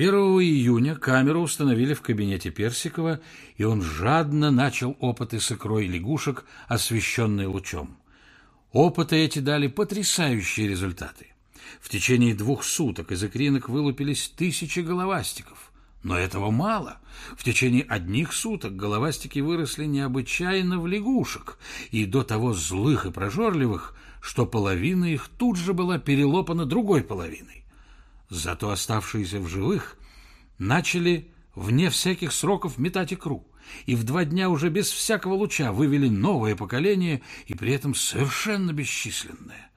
1 июня камеру установили в кабинете Персикова, и он жадно начал опыты с икрой лягушек, освещенные лучом. Опыты эти дали потрясающие результаты. В течение двух суток из икринок вылупились тысячи головастиков. Но этого мало. В течение одних суток головастики выросли необычайно в лягушек, и до того злых и прожорливых, что половина их тут же была перелопана другой половиной. Зато оставшиеся в живых начали вне всяких сроков метать икру, и в два дня уже без всякого луча вывели новое поколение, и при этом совершенно бесчисленное.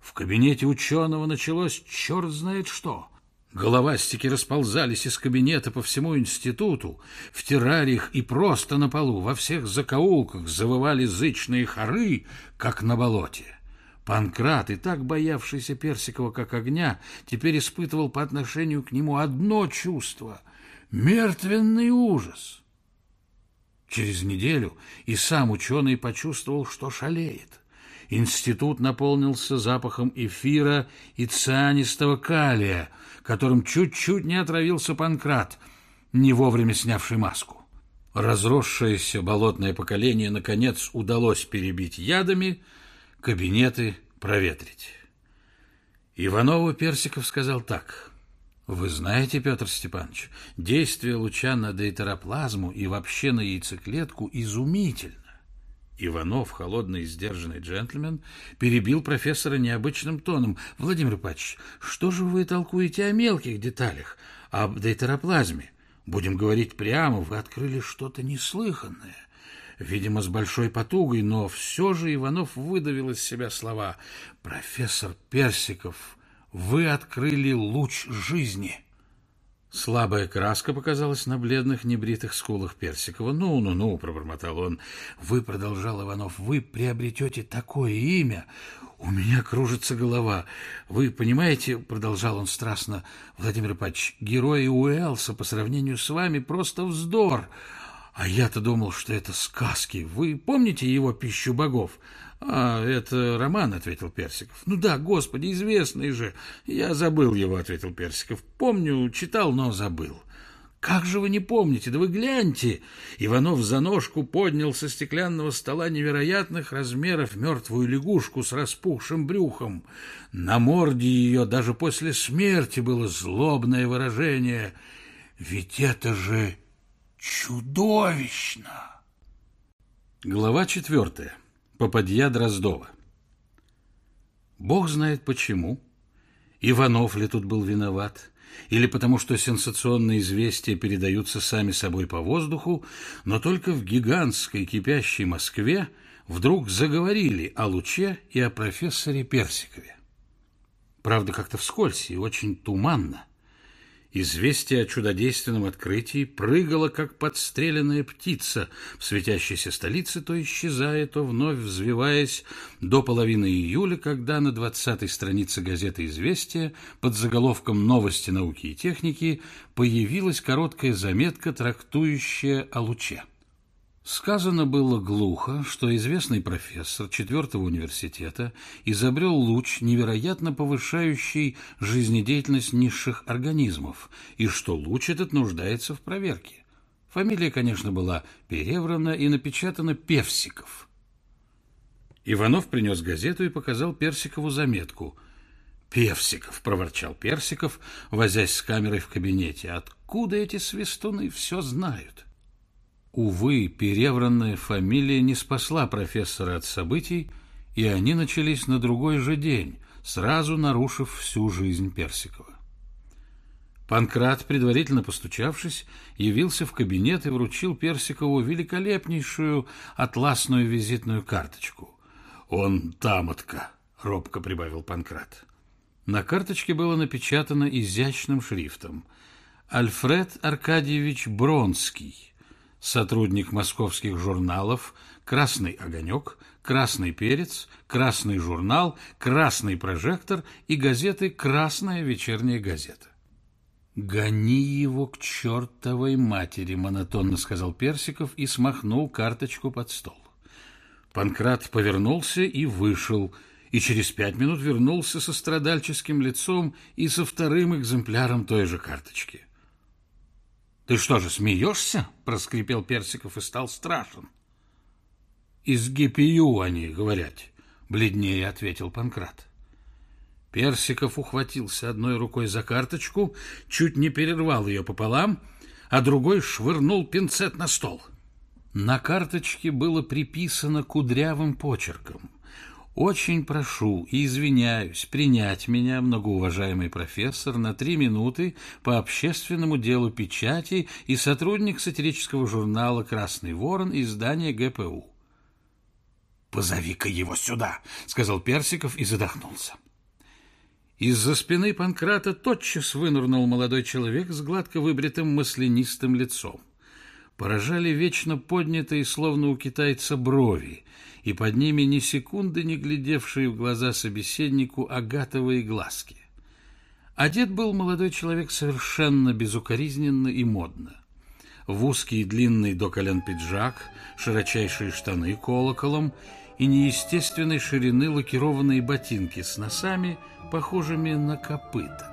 В кабинете ученого началось черт знает что. Головастики расползались из кабинета по всему институту, в террариях и просто на полу, во всех закоулках завывали зычные хоры, как на болоте. Панкрат, и так боявшийся Персикова как огня, теперь испытывал по отношению к нему одно чувство — мертвенный ужас. Через неделю и сам ученый почувствовал, что шалеет. Институт наполнился запахом эфира и цианистого калия, которым чуть-чуть не отравился Панкрат, не вовремя снявший маску. Разросшееся болотное поколение, наконец, удалось перебить ядами — кабинеты проветрить. Иванову Персиков сказал так. Вы знаете, Петр Степанович, действие луча на дейтероплазму и вообще на яйцеклетку изумительно. Иванов, холодный и сдержанный джентльмен, перебил профессора необычным тоном. «Владимир Павлович, что же вы толкуете о мелких деталях, об дейтероплазме? Будем говорить прямо, вы открыли что-то неслыханное видимо, с большой потугой, но все же Иванов выдавил из себя слова «Профессор Персиков, вы открыли луч жизни». Слабая краска показалась на бледных небритых скулах Персикова. «Ну-ну-ну», — пробормотал он, — «вы, — продолжал Иванов, — вы приобретете такое имя, у меня кружится голова. Вы понимаете, — продолжал он страстно, — Владимир Павлович, герои Уэлса по сравнению с вами просто вздор». А я-то думал, что это сказки. Вы помните его «Пищу богов»? А, это роман, ответил Персиков. Ну да, господи, известный же. Я забыл его, ответил Персиков. Помню, читал, но забыл. Как же вы не помните? Да вы гляньте! Иванов за ножку поднял со стеклянного стола невероятных размеров мертвую лягушку с распухшим брюхом. На морде ее даже после смерти было злобное выражение. Ведь это же Чудовищно! Глава четвертая. Попадья Дроздова. Бог знает почему. Иванов ли тут был виноват, или потому что сенсационные известия передаются сами собой по воздуху, но только в гигантской кипящей Москве вдруг заговорили о Луче и о профессоре Персикове. Правда, как-то вскользь и очень туманно. Известие о чудодейственном открытии прыгало, как подстреленная птица в светящейся столице, то исчезая, то вновь взвиваясь до половины июля, когда на двадцатой странице газеты «Известия» под заголовком «Новости науки и техники» появилась короткая заметка, трактующая о луче. Сказано было глухо, что известный профессор четвертого университета изобрел луч, невероятно повышающий жизнедеятельность низших организмов, и что луч этот нуждается в проверке. Фамилия, конечно, была переврана и напечатана Певсиков. Иванов принес газету и показал Персикову заметку. «Певсиков!» — проворчал Персиков, возясь с камерой в кабинете. «Откуда эти свистуны все знают?» Увы, перевранная фамилия не спасла профессора от событий, и они начались на другой же день, сразу нарушив всю жизнь Персикова. Панкрат, предварительно постучавшись, явился в кабинет и вручил Персикову великолепнейшую атласную визитную карточку. «Он тамотка», — робко прибавил Панкрат. На карточке было напечатано изящным шрифтом «Альфред Аркадьевич Бронский, сотрудник московских журналов «Красный огонек», «Красный перец», «Красный журнал», «Красный прожектор» и газеты «Красная вечерняя газета». «Гони его к чертовой матери», — монотонно сказал Персиков и смахнул карточку под стол. Панкрат повернулся и вышел, и через пять минут вернулся со страдальческим лицом и со вторым экземпляром той же карточки. Ты что же, смеешься? Проскрипел Персиков и стал страшен. Из ГПЮ они говорят, бледнее ответил Панкрат. Персиков ухватился одной рукой за карточку, чуть не перервал ее пополам, а другой швырнул пинцет на стол. На карточке было приписано кудрявым почерком. Очень прошу и извиняюсь принять меня, многоуважаемый профессор, на три минуты по общественному делу печати и сотрудник сатирического журнала «Красный ворон» издания ГПУ. «Позови-ка его сюда», — сказал Персиков и задохнулся. Из-за спины Панкрата тотчас вынырнул молодой человек с гладко выбритым маслянистым лицом. Поражали вечно поднятые, словно у китайца, брови, и под ними ни секунды не глядевшие в глаза собеседнику агатовые глазки. Одет был молодой человек совершенно безукоризненно и модно. В узкий длинный до колен пиджак, широчайшие штаны колоколом и неестественной ширины лакированные ботинки с носами – похожими на копыта.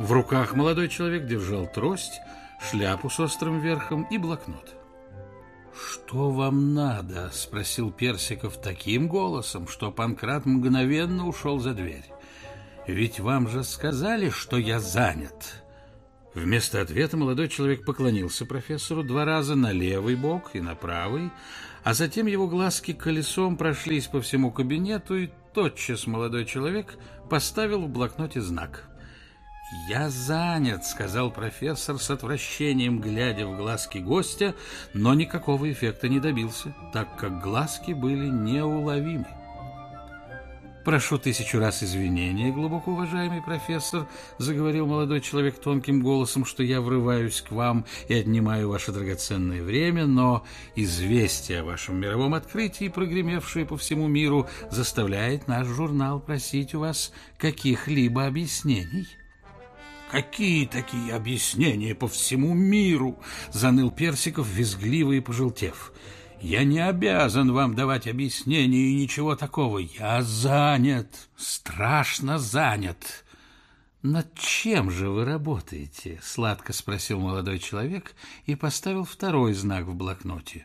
В руках молодой человек держал трость, шляпу с острым верхом и блокнот. «Что вам надо?» — спросил Персиков таким голосом, что Панкрат мгновенно ушел за дверь. «Ведь вам же сказали, что я занят». Вместо ответа молодой человек поклонился профессору два раза на левый бок и на правый, а затем его глазки колесом прошлись по всему кабинету, и тотчас молодой человек поставил в блокноте знак. «Я занят», — сказал профессор с отвращением, глядя в глазки гостя, но никакого эффекта не добился, так как глазки были неуловимы. «Прошу тысячу раз извинения, глубоко уважаемый профессор», — заговорил молодой человек тонким голосом, «что я врываюсь к вам и отнимаю ваше драгоценное время, но известие о вашем мировом открытии, прогремевшее по всему миру, заставляет наш журнал просить у вас каких-либо объяснений». «Какие такие объяснения по всему миру?» — заныл Персиков, визгливо и пожелтев. Я не обязан вам давать объяснения и ничего такого. Я занят, страшно занят. Над чем же вы работаете? Сладко спросил молодой человек и поставил второй знак в блокноте.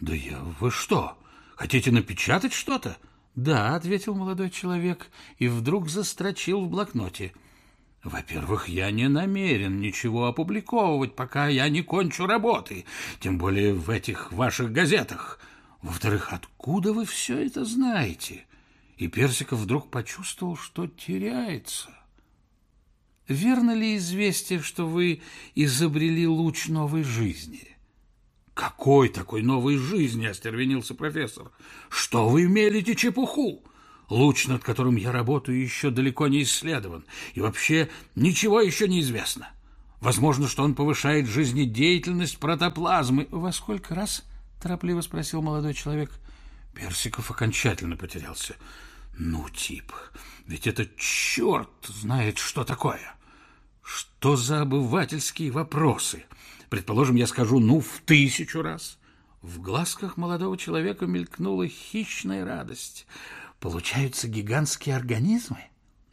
Да я, вы что, хотите напечатать что-то? Да, ответил молодой человек и вдруг застрочил в блокноте. — во-первых, я не намерен ничего опубликовывать, пока я не кончу работы, тем более в этих ваших газетах. Во-вторых, откуда вы все это знаете? И Персиков вдруг почувствовал, что теряется. Верно ли известие, что вы изобрели луч новой жизни? Какой такой новой жизни, остервенился профессор. Что вы мелите чепуху? Луч, над которым я работаю, еще далеко не исследован, и вообще ничего еще не известно. Возможно, что он повышает жизнедеятельность протоплазмы. Во сколько раз? торопливо спросил молодой человек. Персиков окончательно потерялся. Ну, тип, ведь это черт знает, что такое. Что за обывательские вопросы? Предположим, я скажу «ну» в тысячу раз. В глазках молодого человека мелькнула хищная радость — Получаются гигантские организмы?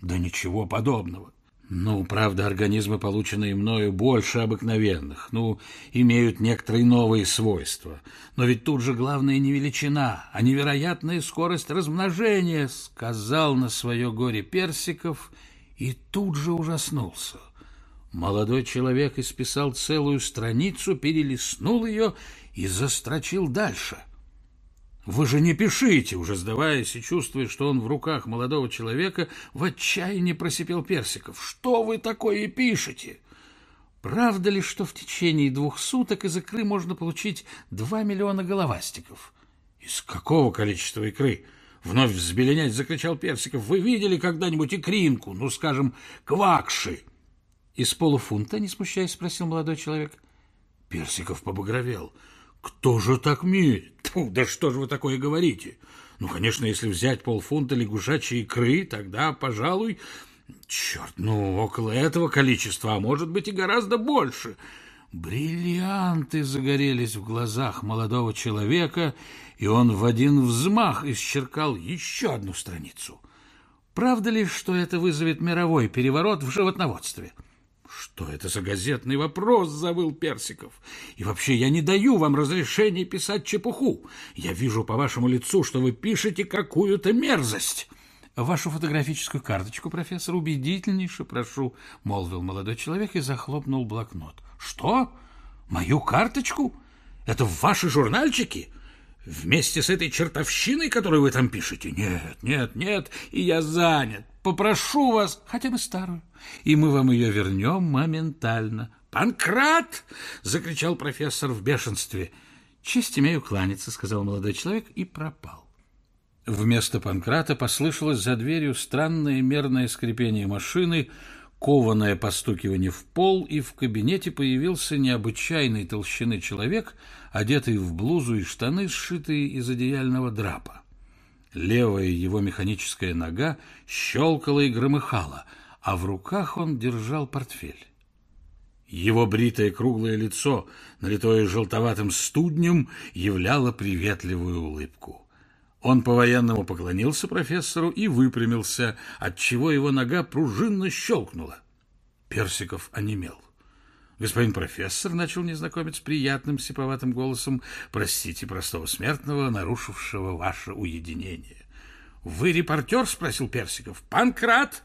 Да ничего подобного. Ну, правда, организмы, полученные мною, больше обыкновенных, ну, имеют некоторые новые свойства. Но ведь тут же главное не величина, а невероятная скорость размножения, сказал на свое горе Персиков и тут же ужаснулся. Молодой человек исписал целую страницу, перелистнул ее и застрочил дальше — вы же не пишите, уже сдаваясь и чувствуя, что он в руках молодого человека, в отчаянии просипел Персиков. Что вы такое пишете? Правда ли, что в течение двух суток из икры можно получить два миллиона головастиков? Из какого количества икры? Вновь взбеленять закричал Персиков. Вы видели когда-нибудь икринку, ну, скажем, квакши? Из полуфунта, не смущаясь, спросил молодой человек. Персиков побагровел. Кто же так мерит? Фу, да что же вы такое говорите? Ну, конечно, если взять полфунта лягушачьей икры, тогда, пожалуй... Черт, ну, около этого количества, а может быть и гораздо больше. Бриллианты загорелись в глазах молодого человека, и он в один взмах исчеркал еще одну страницу. Правда ли, что это вызовет мировой переворот в животноводстве? «Что это за газетный вопрос?» – завыл Персиков. «И вообще я не даю вам разрешения писать чепуху. Я вижу по вашему лицу, что вы пишете какую-то мерзость». «Вашу фотографическую карточку, профессор, убедительнейше прошу», — молвил молодой человек и захлопнул блокнот. «Что? Мою карточку? Это в ваши журнальчики?» Вместе с этой чертовщиной, которую вы там пишете? Нет, нет, нет, и я занят. Попрошу вас хотя бы старую, и мы вам ее вернем моментально. «Панкрат!» — закричал профессор в бешенстве. «Честь имею кланяться», — сказал молодой человек и пропал. Вместо Панкрата послышалось за дверью странное мерное скрипение машины, кованое постукивание в пол, и в кабинете появился необычайной толщины человек, одетый в блузу и штаны, сшитые из одеяльного драпа. Левая его механическая нога щелкала и громыхала, а в руках он держал портфель. Его бритое круглое лицо, налитое желтоватым студнем, являло приветливую улыбку. Он по-военному поклонился профессору и выпрямился, отчего его нога пружинно щелкнула. Персиков онемел. Господин профессор начал незнакомец приятным сиповатым голосом, простите простого смертного, нарушившего ваше уединение. Вы репортер? спросил Персиков. Панкрат?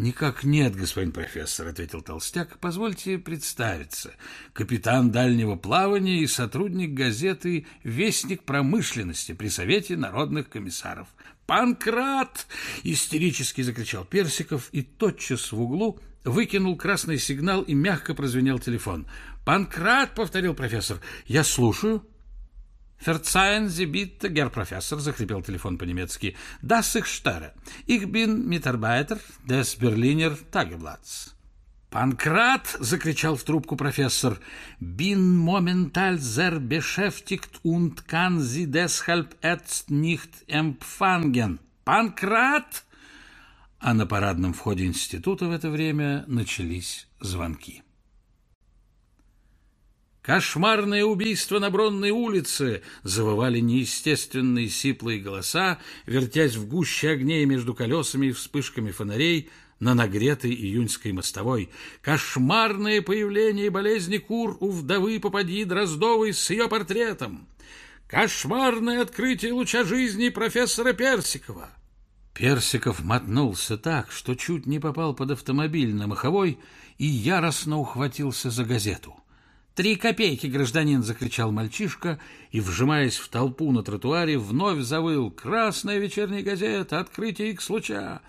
«Никак нет, господин профессор», — ответил Толстяк. «Позвольте представиться. Капитан дальнего плавания и сотрудник газеты «Вестник промышленности» при Совете народных комиссаров». «Панкрат!» — истерически закричал Персиков, и тотчас в углу выкинул красный сигнал и мягко прозвенел телефон. «Панкрат!» — повторил профессор. «Я слушаю». «Verzeihen Sie bitte, Herr Professor», — захрипел телефон по-немецки, «das ich störe. Ich bin Mitarbeiter des Berliner Tageblatts». «Панкрат!» — закричал в трубку профессор. «Bin momental sehr beschäftigt und kann Sie deshalb jetzt nicht empfangen». «Панкрат!» А на парадном входе института в это время начались звонки. Кошмарное убийство на Бронной улице! Завывали неестественные сиплые голоса, вертясь в гуще огней между колесами и вспышками фонарей на нагретой июньской мостовой. Кошмарное появление болезни кур у вдовы попади Дроздовой с ее портретом. Кошмарное открытие луча жизни профессора Персикова. Персиков мотнулся так, что чуть не попал под автомобиль на Маховой и яростно ухватился за газету. «Три копейки, гражданин!» — закричал мальчишка и, вжимаясь в толпу на тротуаре, вновь завыл «Красная вечерняя газета! Открытие их случая!»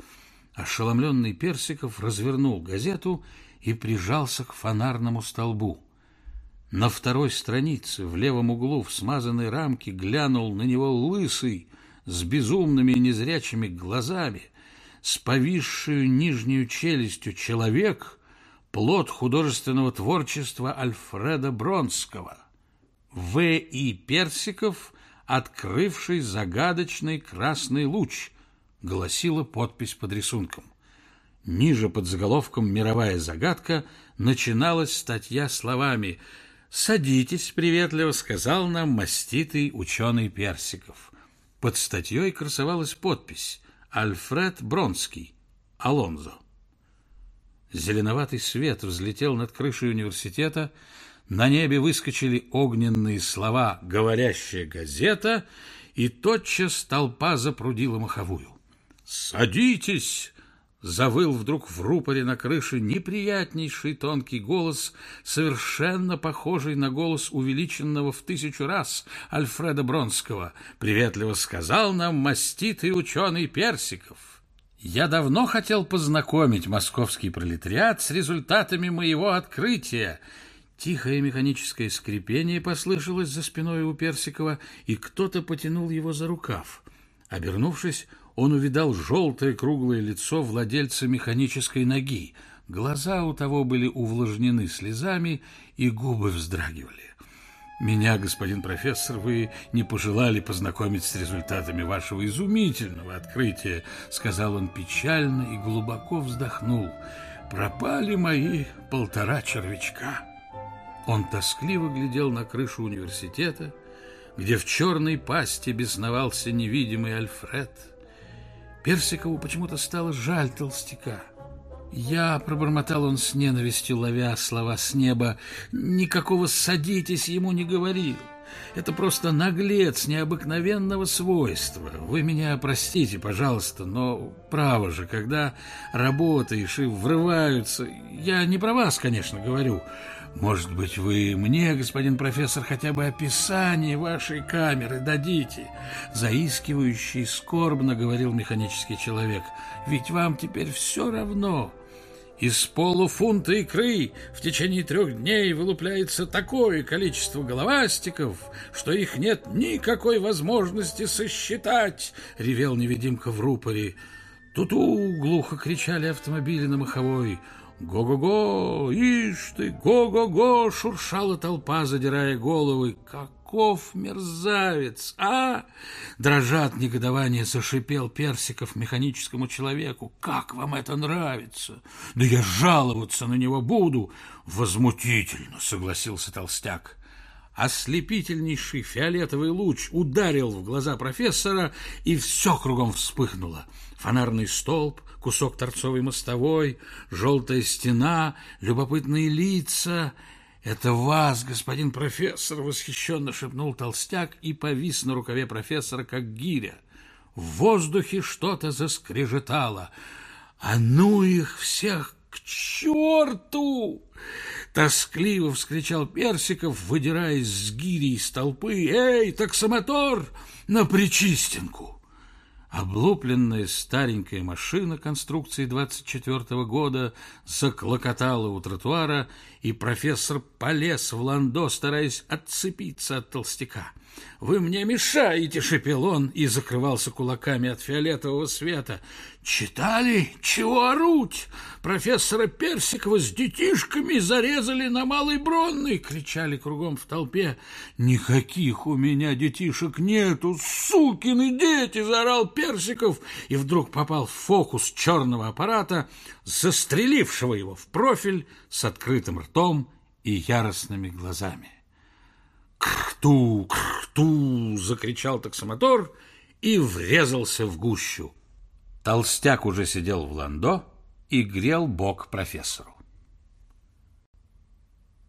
Ошеломленный Персиков развернул газету и прижался к фонарному столбу. На второй странице, в левом углу, в смазанной рамке, глянул на него лысый, с безумными незрячими глазами, с повисшую нижнюю челюстью человек — плод художественного творчества Альфреда Бронского. В. И. Персиков, открывший загадочный красный луч, гласила подпись под рисунком. Ниже под заголовком «Мировая загадка» начиналась статья словами «Садитесь», — приветливо сказал нам маститый ученый Персиков. Под статьей красовалась подпись «Альфред Бронский, Алонзо». Зеленоватый свет взлетел над крышей университета, на небе выскочили огненные слова «говорящая газета», и тотчас толпа запрудила маховую. «Садитесь!» — завыл вдруг в рупоре на крыше неприятнейший тонкий голос, совершенно похожий на голос увеличенного в тысячу раз Альфреда Бронского. Приветливо сказал нам маститый ученый Персиков. Я давно хотел познакомить московский пролетариат с результатами моего открытия. Тихое механическое скрипение послышалось за спиной у Персикова, и кто-то потянул его за рукав. Обернувшись, он увидал желтое круглое лицо владельца механической ноги. Глаза у того были увлажнены слезами, и губы вздрагивали. Меня, господин профессор, вы не пожелали познакомить с результатами вашего изумительного открытия, сказал он печально и глубоко вздохнул. Пропали мои полтора червячка. Он тоскливо глядел на крышу университета, где в черной пасти бесновался невидимый Альфред. Персикову почему-то стало жаль толстяка. Я, пробормотал он с ненавистью, ловя слова с неба, никакого «садитесь» ему не говорил. Это просто наглец необыкновенного свойства. Вы меня простите, пожалуйста, но право же, когда работаешь и врываются... Я не про вас, конечно, говорю. Может быть, вы мне, господин профессор, хотя бы описание вашей камеры дадите? Заискивающий, скорбно говорил механический человек. Ведь вам теперь все равно... Из полуфунта икры в течение трех дней вылупляется такое количество головастиков, что их нет никакой возможности сосчитать, — ревел невидимка в рупоре. Ту-ту! — глухо кричали автомобили на маховой. «Го-го-го! Ишь ты! Го-го-го!» — шуршала толпа, задирая головы. «Как каков мерзавец, а!» Дрожа от негодования зашипел Персиков механическому человеку. «Как вам это нравится? Да я жаловаться на него буду!» «Возмутительно!» — согласился толстяк. Ослепительнейший фиолетовый луч ударил в глаза профессора, и все кругом вспыхнуло. Фонарный столб, кусок торцовой мостовой, желтая стена, любопытные лица — «Это вас, господин профессор!» — восхищенно шепнул толстяк и повис на рукаве профессора, как гиря. В воздухе что-то заскрежетало. «А ну их всех к черту!» Тоскливо вскричал Персиков, выдираясь с гири из толпы. «Эй, таксомотор, на причистинку!» Облупленная старенькая машина конструкции 24 -го года заклокотала у тротуара, и профессор полез в ландо, стараясь отцепиться от толстяка. «Вы мне мешаете!» — шепел он и закрывался кулаками от фиолетового света. «Читали? Чего оруть? Профессора Персикова с детишками зарезали на Малой Бронной!» — кричали кругом в толпе. «Никаких у меня детишек нету! Сукины дети!» — заорал Персиков и вдруг попал в фокус черного аппарата, застрелившего его в профиль с открытым ртом и яростными глазами. «Крту! Крту!» — закричал таксомотор и врезался в гущу. Толстяк уже сидел в ландо и грел бок профессору.